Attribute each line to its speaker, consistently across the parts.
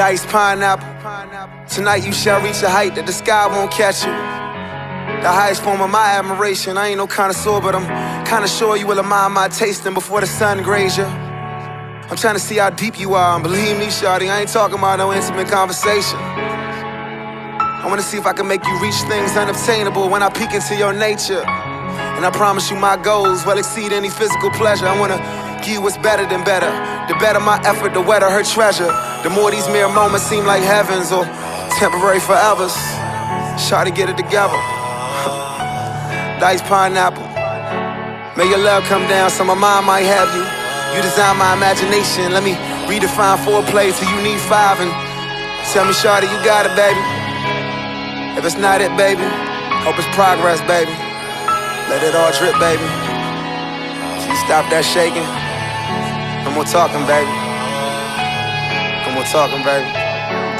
Speaker 1: Diced pineapple. Tonight you shall reach a height that the sky won't catch you. The highest form of my admiration. I ain't no connoisseur, but I'm kinda sure you will admire my tasting before the sun graze you. I'm trying to see how deep you are, and believe me, Shawty, I ain't talking about no intimate conversation. I wanna see if I can make you reach things unobtainable when I peek into your nature. And I promise you my goals will exceed any physical pleasure. I wanna you what's better than better. The better my effort, the wetter her treasure. The more these mere moments seem like heavens or temporary forevers. Shawty, get it together. Diced pineapple. May your love come down so my mind might have you. You design my imagination. Let me redefine foreplay till you need five and tell me, Shawty, you got it, baby. If it's not it, baby, hope it's progress, baby. Let it all drip, baby. You stop that shaking. No more talking, baby. No more talking, baby.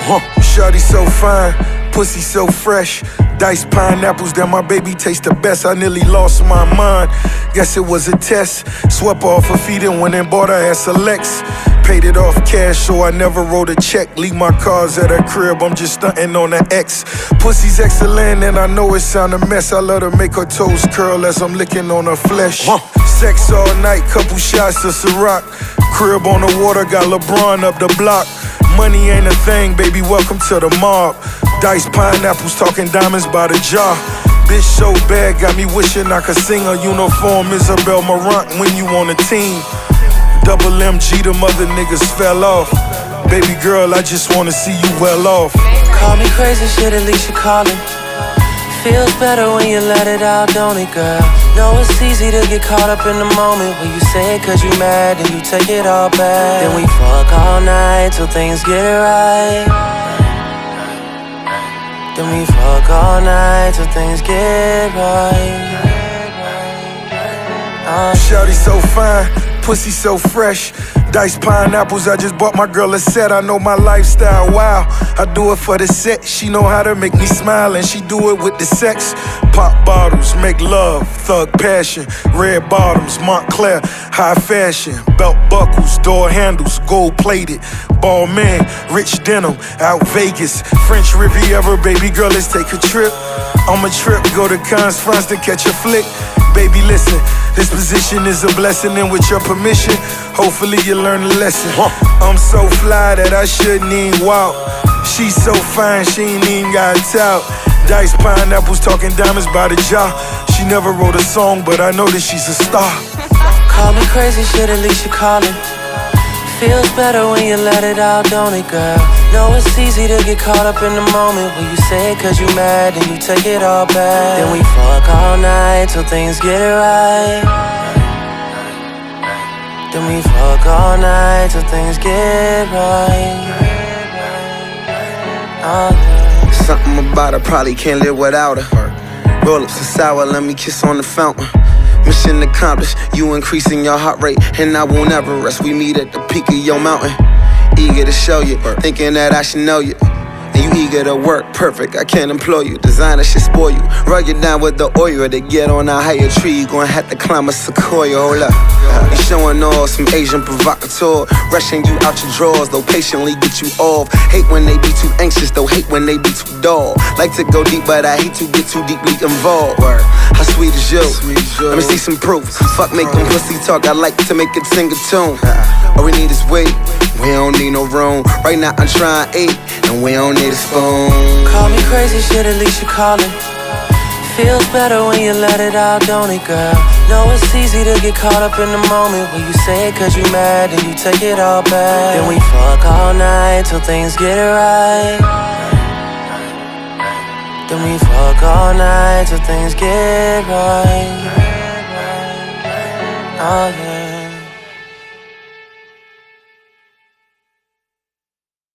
Speaker 2: Huh. Shawty so fine, pussy so fresh. Diced pineapples that my baby taste the best. I nearly lost my mind. Guess it was a test. Swept off her feet and went and bought her ass a Lex. Paid it off cash, so I never wrote a check. Leave my cars at her crib, I'm just stunting on the X. Pussy's excellent, and I know it sound a mess. I let her make her toes curl as I'm licking on her flesh. Sex all night, couple shots of Ciroc. Crib on the water, got LeBron up the block. Money ain't a thing, baby, welcome to the mob. Dice pineapples, talking diamonds by the jar. Bitch so bad, got me wishing I could sing a uniform Isabel Marant when you on a team. Double MG, the mother niggas fell off. Baby girl, I just wanna see you well off.
Speaker 3: Call me crazy, shit, at least you calling. Feels better when you let it out, don't it, girl? Know it's easy to get caught up in the moment when you say it cause you mad and you take it all back. Then we fuck all night till things get right. Then we fuck all night till things get right. Uh,
Speaker 2: Shawty so fine, pussy so fresh. Diced pineapples, I just bought my girl a set. I know my lifestyle, wow. I do it for the set. She know how to make me smile, and she do it with the sex. Pop bottles, make love, thug passion. Red bottoms, Moncler, high fashion. Belt buckles, door handles, gold plated. Balmain, rich denim, out Vegas. French Riviera, baby girl, let's take a trip. On a trip, go to Cannes, France to catch a flick. Baby, listen, this position is a blessing, and with your permission, hopefully you learn a lesson. I'm so fly that I shouldn't even walk. She's so fine, she ain't even got a tout. Diced pineapples, talking diamonds by the jar. She never wrote a song, but I know that she's a star.
Speaker 3: Call me crazy, shit, at least you calling. Feels better when you let it out, don't it, girl? Know it's easy to get caught up in the moment when you say it cause you mad and you take it all back. Then we fuck all night till things get right. Then we fuck all night till things get right. Oh.
Speaker 1: Something about her, probably can't live without her. Roll ups and sour, let me kiss on the fountain. Mission accomplished, you increasing your heart rate, and I won't ever rest. We meet at the peak of your mountain. Eager to show you, thinking that I should know you. And you eager to work, perfect. I can't employ you. Designer should spoil you. Rug you down with the oil to get on a higher tree. You gonna have to climb a sequoia. Hold up. You showing off some Agent Provocateur. Rushing you out your drawers, though patiently get you off. Hate when they be too anxious, though hate when they be too dull. Like to go deep, but I hate to get too deeply involved. How sweet is you? Let me see some proof. Fuck making pussy talk, I like to make it sing a tune. All we need is weight, we don't need no room. Right now I'm trying eight, and we don't need a spoon.
Speaker 3: Call me crazy, shit, at least you calling. Feels better when you let it out, don't it, girl? Know it's easy to get caught up in the moment when you say it cause you mad and you take it all back. Then we fuck all night till things get right. Then we fuck all night till things get right. Oh, yeah.